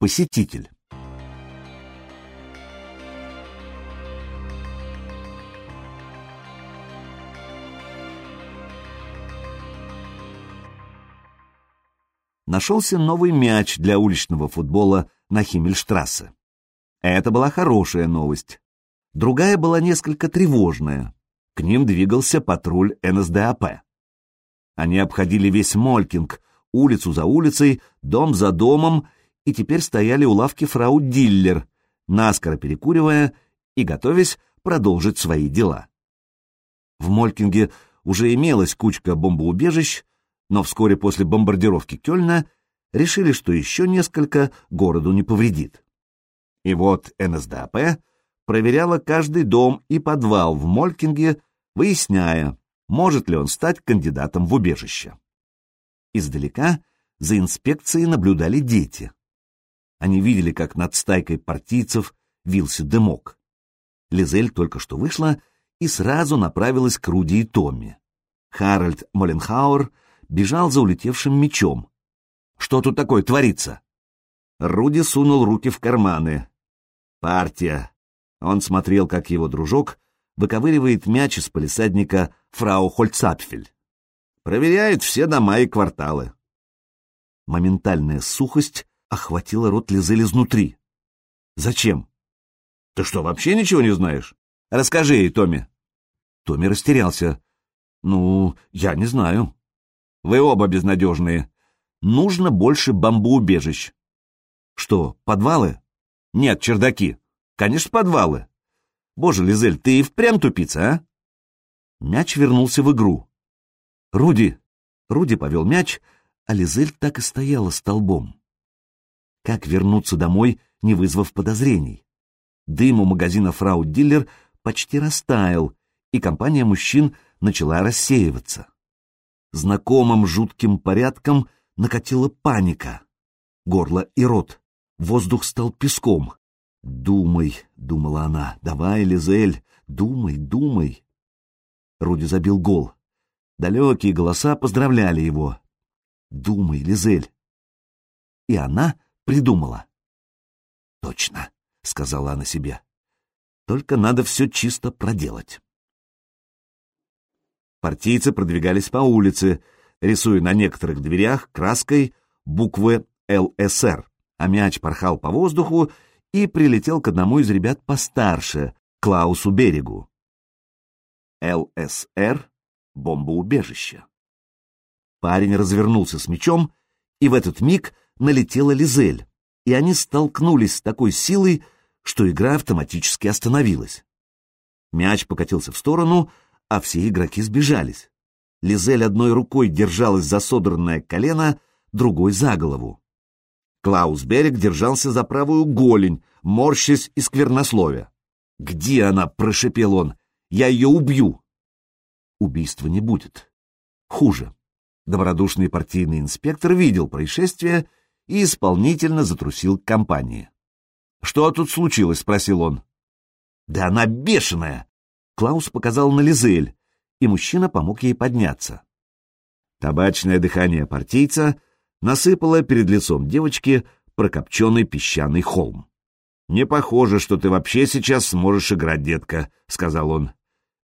Посетитель. Нашелся новый мяч для уличного футбола на Химмельштрассе. Это была хорошая новость. Другая была несколько тревожная. К ним двигался патруль НСДАП. Они обходили весь Молькинг, улицу за улицей, дом за домом, и теперь стояли у лавки фрау Диллер, наскоро перекуривая и готовясь продолжить свои дела. В Молькинге уже имелась кучка бомбоубежищ, но вскоре после бомбардировки Кёльна решили, что еще несколько городу не повредит. И вот НСДАП проверяла каждый дом и подвал в Молькинге, выясняя, может ли он стать кандидатом в убежище. Издалека за инспекцией наблюдали дети. Они видели, как над стайкой партийцев вился дымок. Лизель только что вышла и сразу направилась к Руди и Томми. Харальд Моленхауэр бежал за улетевшим мечом. «Что тут такое творится?» Руди сунул руки в карманы. «Партия!» Он смотрел, как его дружок выковыривает мяч из полисадника фрау Хольцапфель. Проверяет все дома и кварталы. Моментальная сухость охватила рот Лизель изнутри. «Зачем?» «Ты что, вообще ничего не знаешь? Расскажи ей, Томми». Томми растерялся. «Ну, я не знаю». «Вы оба безнадежные. Нужно больше бомбоубежищ». «Что, подвалы?» «Нет, чердаки. Конечно, подвалы. Боже, Лизель, ты и впрямь тупица, а? Мяч вернулся в игру. Руди! Руди повел мяч, а Лизель так и стояла столбом. Как вернуться домой, не вызвав подозрений? Дым у магазина «Фрау Диллер» почти растаял, и компания мужчин начала рассеиваться. Знакомым жутким порядком накатила паника. Горло и рот. Воздух стал песком. «Думай», — думала она, — «давай, Лизель, думай, думай». Руди забил гол. Далекие голоса поздравляли его. «Думай, Лизель». И она придумала. «Точно», — сказала она себе. «Только надо все чисто проделать». Партийцы продвигались по улице, рисуя на некоторых дверях краской буквы «ЛСР», а мяч порхал по воздуху и прилетел к одному из ребят постарше, Клаусу Берегу. ЛСР — бомбоубежище. Парень развернулся с мечом, и в этот миг налетела Лизель, и они столкнулись с такой силой, что игра автоматически остановилась. Мяч покатился в сторону, а все игроки сбежались. Лизель одной рукой держалась за содранное колено, другой — за голову. Клаус Берег держался за правую голень, морщась и сквернословия. «Где она?» — прошепел он. «Я ее убью!» Убийства не будет. Хуже. Добродушный партийный инспектор видел происшествие и исполнительно затрусил к компании. «Что тут случилось?» — спросил он. «Да она бешеная!» Клаус показал на Лизель, и мужчина помог ей подняться. Табачное дыхание партийца насыпала перед лицом девочки прокопченный песчаный холм. «Не похоже, что ты вообще сейчас сможешь играть, детка», — сказал он.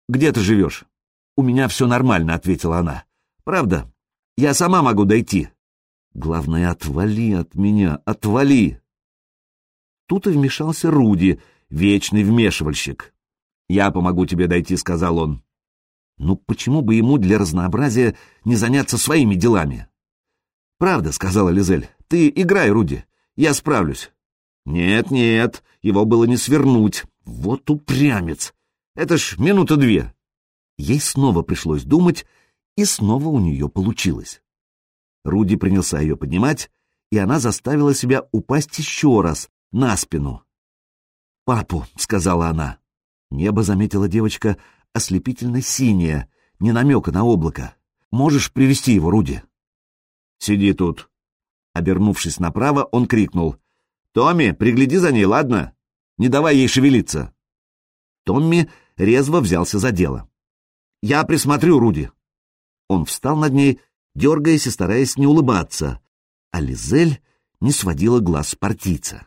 «Где ты живешь?» «У меня все нормально», — ответила она. «Правда, я сама могу дойти». «Главное, отвали от меня, отвали!» Тут и вмешался Руди, вечный вмешивальщик. «Я помогу тебе дойти», — сказал он. «Ну почему бы ему для разнообразия не заняться своими делами?» «Правда», — сказала Лизель, — «ты играй, Руди, я справлюсь». «Нет-нет, его было не свернуть. Вот упрямец! Это ж минута две». Ей снова пришлось думать, и снова у нее получилось. Руди принялся ее поднимать, и она заставила себя упасть еще раз, на спину. «Папу», — сказала она. Небо, заметила девочка, ослепительно синее, не намека на облако. «Можешь привести его, Руди?» Сиди тут. Обернувшись направо, он крикнул. «Томми, пригляди за ней, ладно? Не давай ей шевелиться!» Томми резво взялся за дело. «Я присмотрю Руди!» Он встал над ней, дергаясь и стараясь не улыбаться, а Лизель не сводила глаз с партийца.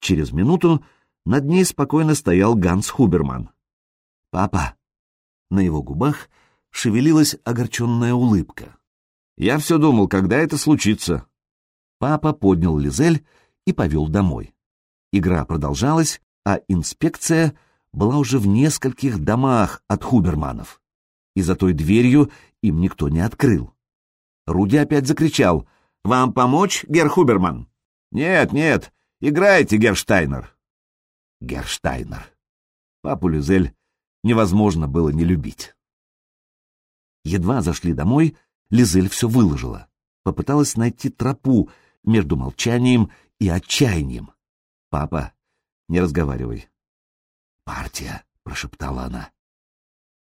Через минуту над ней спокойно стоял Ганс Хуберман. «Папа!» На его губах шевелилась огорченная улыбка. «Я все думал, когда это случится». Папа поднял Лизель и повел домой. Игра продолжалась, а инспекция была уже в нескольких домах от Хуберманов. И за той дверью им никто не открыл. Руди опять закричал «Вам помочь, Герр Хуберман?» «Нет, нет, играйте, Герштайнер». Герштайнер. Папу Люзель невозможно было не любить. Едва зашли домой, Лизель все выложила. Попыталась найти тропу между молчанием и отчаянием. «Папа, не разговаривай». «Партия», — прошептала она.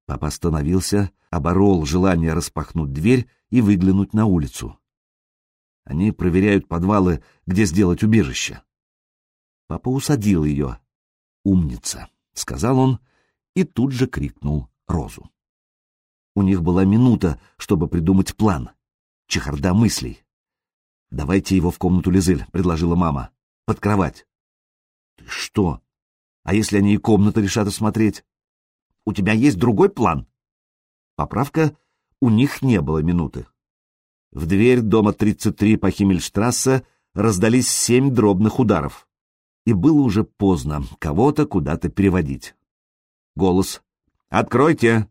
Папа остановился, оборол желание распахнуть дверь и выглянуть на улицу. Они проверяют подвалы, где сделать убежище. Папа усадил ее. «Умница», — сказал он, и тут же крикнул Розу. У них была минута, чтобы придумать план. Чехарда мыслей. «Давайте его в комнату Лизель», — предложила мама. «Под кровать». «Ты что? А если они и комнаты решат осмотреть? У тебя есть другой план?» Поправка у них не было минуты. В дверь дома 33 по Химмельштрассе раздались семь дробных ударов. И было уже поздно кого-то куда-то переводить. Голос «Откройте!»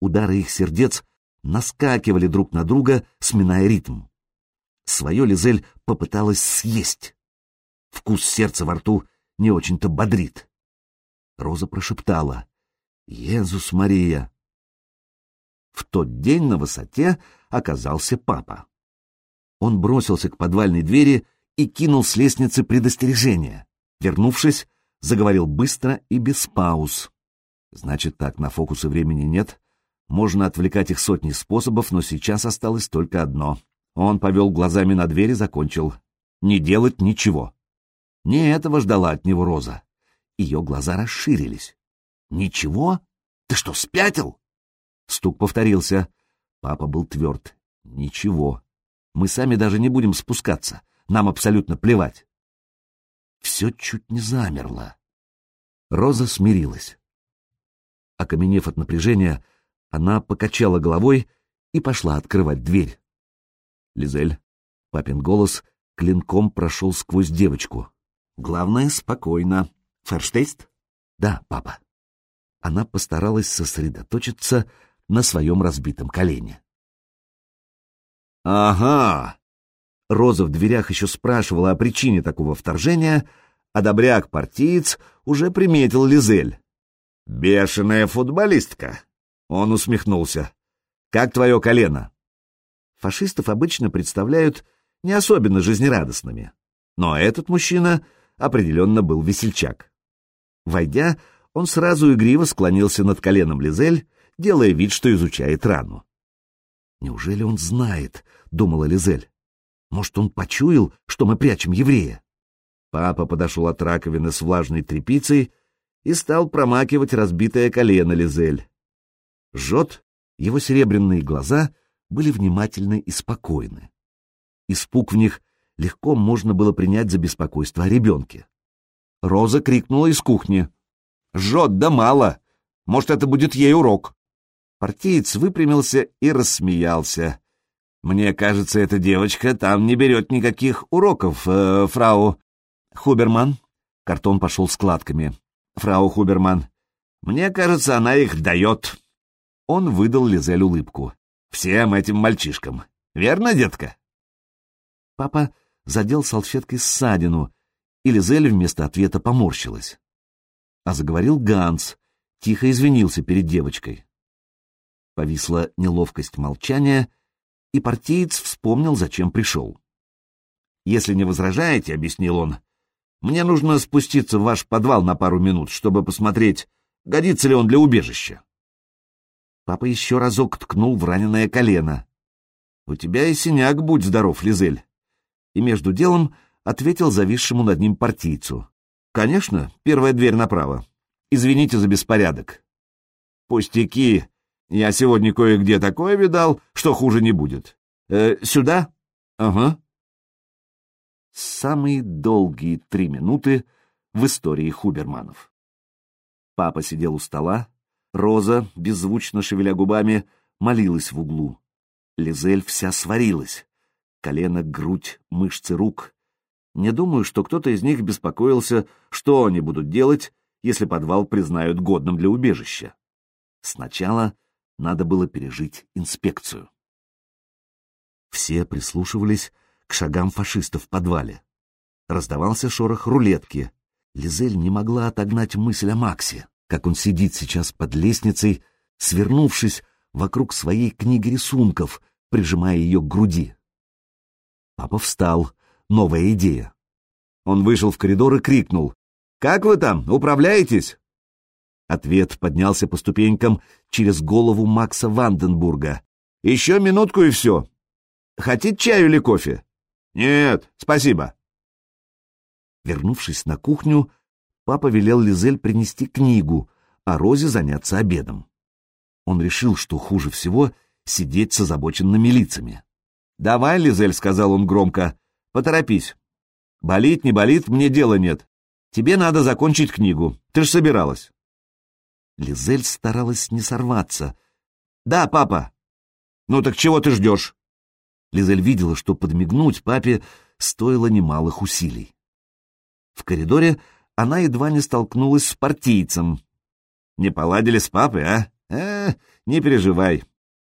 Удары их сердец наскакивали друг на друга, сминая ритм. Свое Лизель попыталась съесть. Вкус сердца во рту не очень-то бодрит. Роза прошептала «Езус Мария!» В тот день на высоте оказался папа. Он бросился к подвальной двери и кинул с лестницы предостережение. Вернувшись, заговорил быстро и без пауз. Значит так, на фокусы времени нет. Можно отвлекать их сотни способов, но сейчас осталось только одно. Он повел глазами на дверь и закончил. Не делать ничего. Не этого ждала от него Роза. Ее глаза расширились. «Ничего? Ты что, спятил?» Стук повторился. Папа был тверд. «Ничего. Мы сами даже не будем спускаться. Нам абсолютно плевать». Все чуть не замерло. Роза смирилась. Окаменев от напряжения, она покачала головой и пошла открывать дверь. Лизель, папин голос клинком прошел сквозь девочку. «Главное, спокойно. Ферштейст?» «Да, папа». Она постаралась сосредоточиться на своем разбитом колене. «Ага!» Роза в дверях еще спрашивала о причине такого вторжения, а добряк-партиец уже приметил Лизель. «Бешеная футболистка!» Он усмехнулся. «Как твое колено?» Фашистов обычно представляют не особенно жизнерадостными, но этот мужчина определенно был весельчак. Войдя, он сразу игриво склонился над коленом Лизель делая вид, что изучает рану. «Неужели он знает?» — думала Лизель. «Может, он почуял, что мы прячем еврея?» Папа подошел от раковины с влажной тряпицей и стал промакивать разбитое колено Лизель. Жжет, его серебряные глаза были внимательны и спокойны. Испуг в них легко можно было принять за беспокойство о ребенке. Роза крикнула из кухни. «Жжет, да мало! Может, это будет ей урок!» Партиец выпрямился и рассмеялся. «Мне кажется, эта девочка там не берет никаких уроков, э, фрау Хуберман». Картон пошел складками. «Фрау Хуберман, мне кажется, она их дает». Он выдал Лизель улыбку. «Всем этим мальчишкам. Верно, детка?» Папа задел салфеткой ссадину, и Лизель вместо ответа поморщилась. А заговорил Ганс, тихо извинился перед девочкой. Повисла неловкость молчания, и партиец вспомнил, зачем пришел. «Если не возражаете, — объяснил он, — мне нужно спуститься в ваш подвал на пару минут, чтобы посмотреть, годится ли он для убежища». Папа еще разок ткнул в раненое колено. «У тебя и синяк, будь здоров, Лизель!» И между делом ответил зависшему над ним партийцу. «Конечно, первая дверь направо. Извините за беспорядок». «Пустяки!» Я сегодня кое-где такое видал, что хуже не будет. Э, сюда? Ага. самые долгие три минуты в истории Хуберманов. Папа сидел у стола, Роза, беззвучно шевеля губами, молилась в углу. Лизель вся сварилась. Колено, грудь, мышцы рук. Не думаю, что кто-то из них беспокоился, что они будут делать, если подвал признают годным для убежища. Сначала надо было пережить инспекцию. Все прислушивались к шагам фашистов в подвале. Раздавался шорох рулетки. Лизель не могла отогнать мысль о Максе, как он сидит сейчас под лестницей, свернувшись вокруг своей книги рисунков, прижимая ее к груди. Папа встал. Новая идея. Он вышел в коридор и крикнул. «Как вы там? Управляетесь?» Ответ поднялся по ступенькам через голову Макса Ванденбурга. «Еще минутку и все. Хотите чаю или кофе?» «Нет, спасибо». Вернувшись на кухню, папа велел Лизель принести книгу, а Розе заняться обедом. Он решил, что хуже всего сидеть с озабоченными лицами. «Давай, Лизель», — сказал он громко, — «поторопись. Болит, не болит, мне дела нет. Тебе надо закончить книгу, ты ж собиралась». Лизель старалась не сорваться. «Да, папа». «Ну так чего ты ждешь?» Лизель видела, что подмигнуть папе стоило немалых усилий. В коридоре она едва не столкнулась с партийцем. «Не поладили с папой, а? Э, не переживай.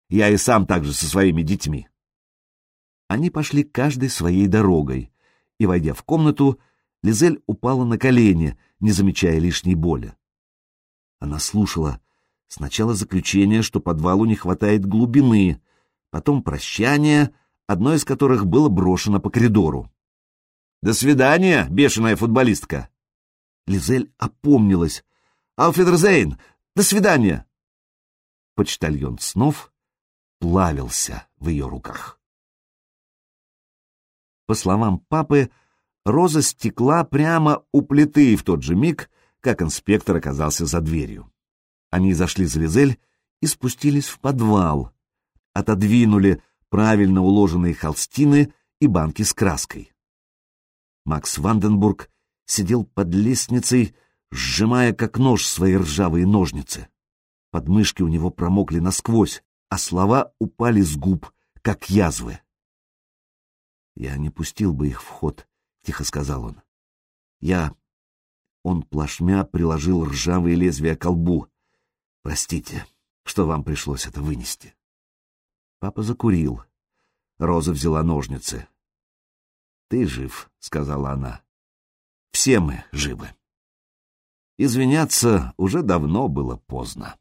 Я и сам так же со своими детьми». Они пошли каждой своей дорогой, и, войдя в комнату, Лизель упала на колени, не замечая лишней боли. Она слушала сначала заключение, что подвалу не хватает глубины, потом прощание, одно из которых было брошено по коридору. «До свидания, бешеная футболистка!» Лизель опомнилась. «Алфедрзейн, до свидания!» Почтальон снов плавился в ее руках. По словам папы, роза стекла прямо у плиты в тот же миг, как инспектор оказался за дверью. Они зашли за Лизель и спустились в подвал, отодвинули правильно уложенные холстины и банки с краской. Макс Ванденбург сидел под лестницей, сжимая как нож свои ржавые ножницы. Подмышки у него промокли насквозь, а слова упали с губ, как язвы. «Я не пустил бы их в ход», — тихо сказал он. «Я он плашмя приложил ржавые лезвия к колбу. «Простите, что вам пришлось это вынести». Папа закурил. Роза взяла ножницы. «Ты жив», — сказала она. «Все мы живы». Извиняться уже давно было поздно.